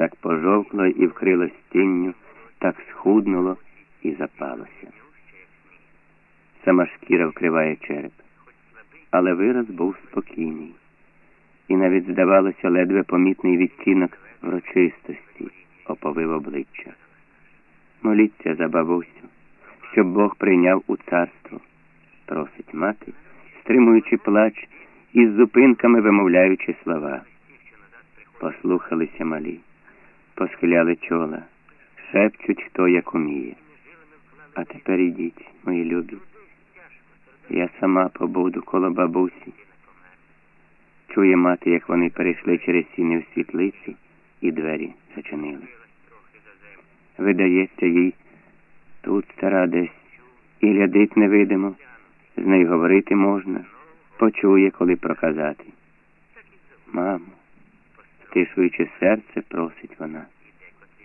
так пожовкло і вкрилось тінню, так схуднуло і запалося. Сама шкіра вкриває череп, але вираз був спокійний, і навіть, здавалося, ледве помітний відтінок врочистості оповив обличчя. Моліться за бабусю, щоб Бог прийняв у царство, просить мати, стримуючи плач і з зупинками вимовляючи слова. Послухалися малі, посхиляли чола, шепчуть, хто як уміє. А тепер ідіть, мої любі. Я сама побуду коло бабусі. Чує мати, як вони перейшли через сіни в світлиці і двері зачинили. Видається їй, тут стара десь, і глядить невидимо, з нею говорити можна, почує, коли проказати. Мамо, стишуючи серце, просить вона.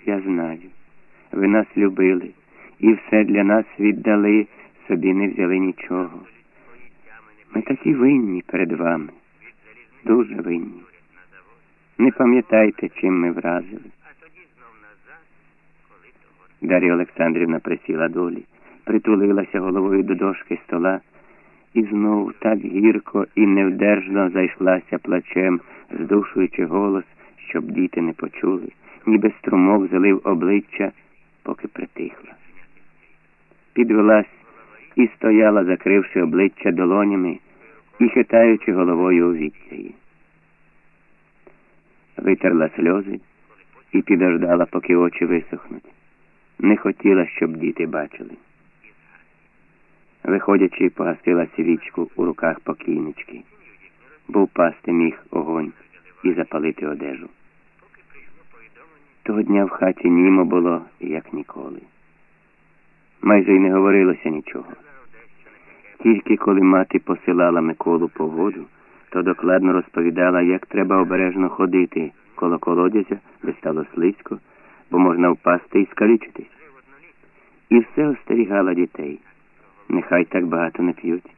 Я знаю, ви нас любили і все для нас віддали, собі не взяли нічого. Ми такі винні перед вами, дуже винні. Не пам'ятайте, чим ми вразили. Дар'я Олександрівна присіла долі, притулилася головою до дошки стола і знов так гірко і невдержно зайшлася плачем, здушуючи голос, щоб діти не почули, ніби струмок залив обличчя, поки притихла. Підвелась і стояла, закривши обличчя долонями і хитаючи головою у відчаї. Витерла сльози і підождала, поки очі висохнуть. Не хотіла, щоб діти бачили. Виходячи, погасила свічку у руках покійнички, бо впасти міг огонь і запалити одежу. Того дня в хаті німо було, як ніколи. Майже й не говорилося нічого. Тільки коли мати посилала Миколу по воду, то докладно розповідала, як треба обережно ходити коло колодязя, де стало слизько, бо можна впасти і скалічитись. І все остерігала дітей. Нехай так багато не п'ють.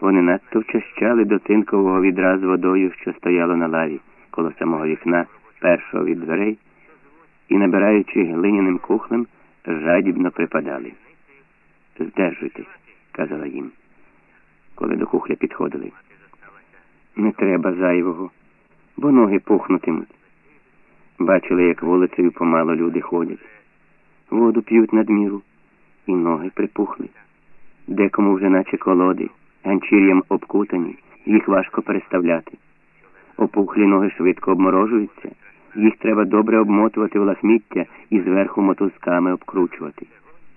Вони надто вчащали до тинкового відра водою, що стояло на лаві коло самого вікна, першого від дверей, і, набираючи глиняним кухлем, жадібно припадали. Здержуйтесь, казала їм, коли до кухля підходили. Не треба зайвого, бо ноги пухнутимуть. Бачили, як вулицею помало люди ходять. Воду п'ють надміру, і ноги припухли. Декому вже наче колоди, ганчір'ям обкутані, їх важко переставляти. Опухлі ноги швидко обморожуються, їх треба добре обмотувати в лахміття і зверху мотузками обкручувати.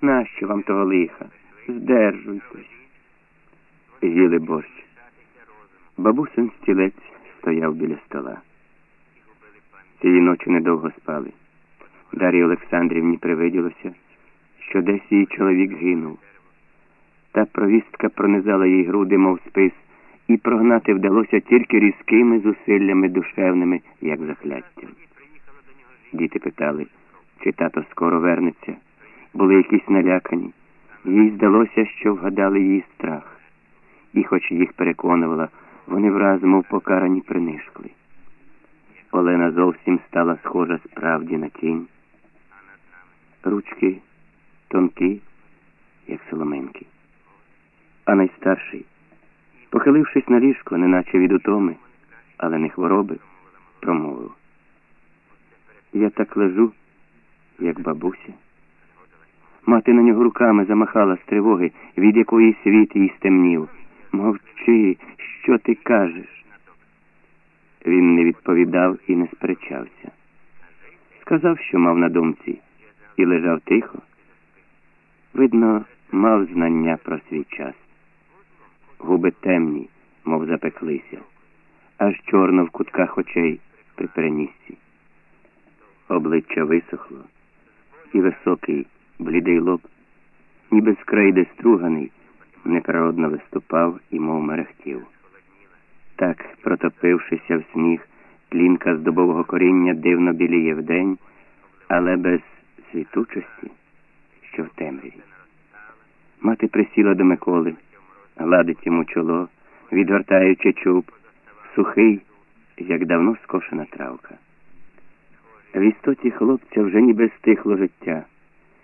Нащо вам того лиха? Здержуйтесь. Їли борщ. Бабусин стілець стояв біля стола. Цієї ночі недовго спали. Дар'ї Олександрівні привиділося, що десь її чоловік гинув. Та провістка пронизала їй груди, мов спис, і прогнати вдалося тільки різкими зусиллями душевними, як закляттям. Питали, чи тато скоро вернеться, були якісь налякані. Їй здалося, що вгадали її страх. І, хоч їх переконувала, вони враз, мов покарані, принишкли. Олена зовсім стала схожа справді на тінь. Ручки тонкі, як соломинки. А найстарший, похилившись на ліжко, неначе від утоми, але не хвороби, промовив. Я так лежу, як бабуся. Мати на нього руками замахала з тривоги, від якої світ їй стемнів. Мовчи, що ти кажеш? Він не відповідав і не сперечався. Сказав, що мав на думці, і лежав тихо. Видно, мав знання про свій час. Губи темні, мов запеклися, аж чорно в кутках очей при перенісці. Обличчя висохло, і високий, блідий лоб, ніби з крейди струганий, неприродно виступав і мов мерехтів. Так, протопившися в сніг, тлінка з дубового коріння дивно біліє вдень, але без світучості, що в темряві. Мати присіла до Миколи, гладить йому чоло, відгортаючи чуб, сухий, як давно скошена травка. В істоті хлопця вже ніби стихло життя.